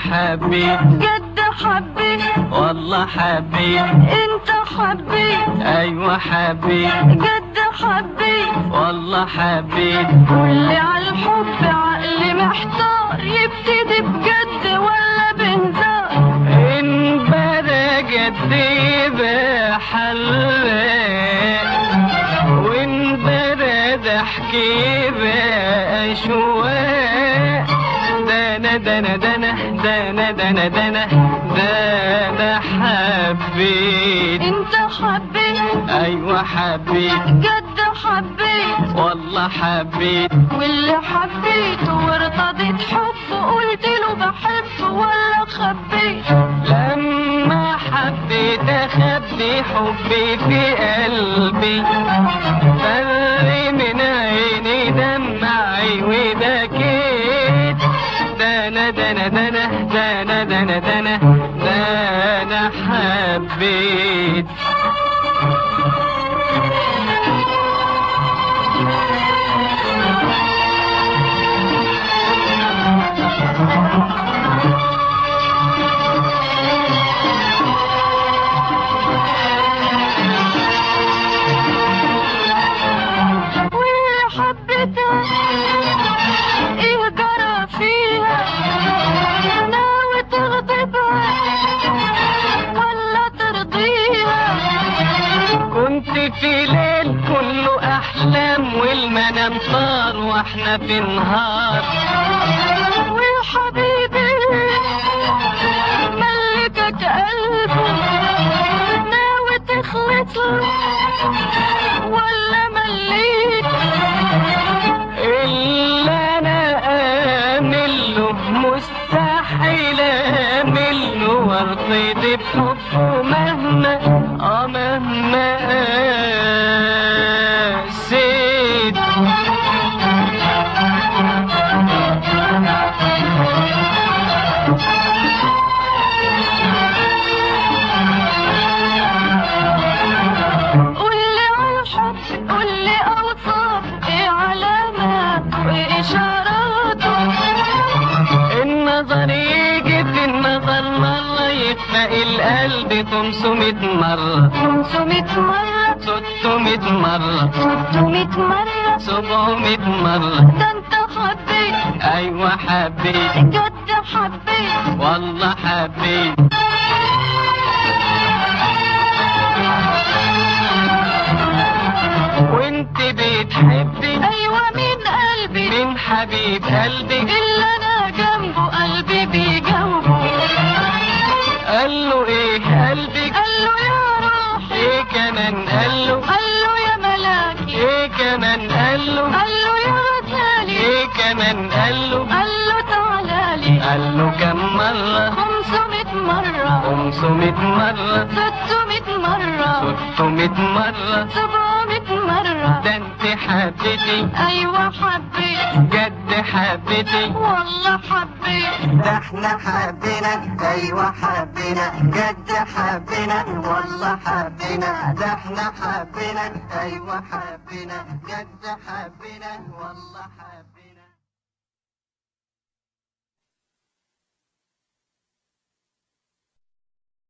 حبيت جد حبيت والله حبيت انت حبيت أيوه حبيت جد حبيت والله حبيت قولي على الحب عقلي محتار. يبتدي بجد ولا بهزار. إن بدا جدي بحلق وإن بدا ضحكي بقى شواق دانا دانا دانا دانا دانا دانا دانا حبيت انت حبيت أيوه حبيت جد حبيت والله حبيت واللي حبيته وارتضيت حب قلت له بحب ولا خبيت لما حبيت أخبي حبي في قلبي. فري من عيني دمعي وبكيت دانا دانا دانا دانا دانا دانا دانا حبيت. كنت في ليل كله احلام والمنام طار وإحنا في نهار. وحبيبي ملكك قلبي ناوي تخلص ولا مليت؟ اللي أنا آمل له مستحيل آمل له وارتضي بحبه مهما مهما قسيت يخفق القلب 500 مرة. 500 مرة. 600 مرة. 600 مرة. 700 مرة. ده انت حبيت أيوه حبيت جد حبيت والله حبيت وانت بتحبي أيوه من قلبي. من حبيب قلبك اللي أنا كمان قال له قال له يا غزالي إيه كمان قال له قال له تعالى لي قال له كم مرة؟ 500 مرة. 500 مرة. 600 مرة. 600 مرة. 700 مرة ده انت حبيتي أيوه حبيت جد حبيتي والله حبيت ده إحنا حبينا. أيوه حبينا. جد حبينا. والله حبينا. ده إحنا حبينا. أيوه حبينا. جد حبينا. والله حبينا.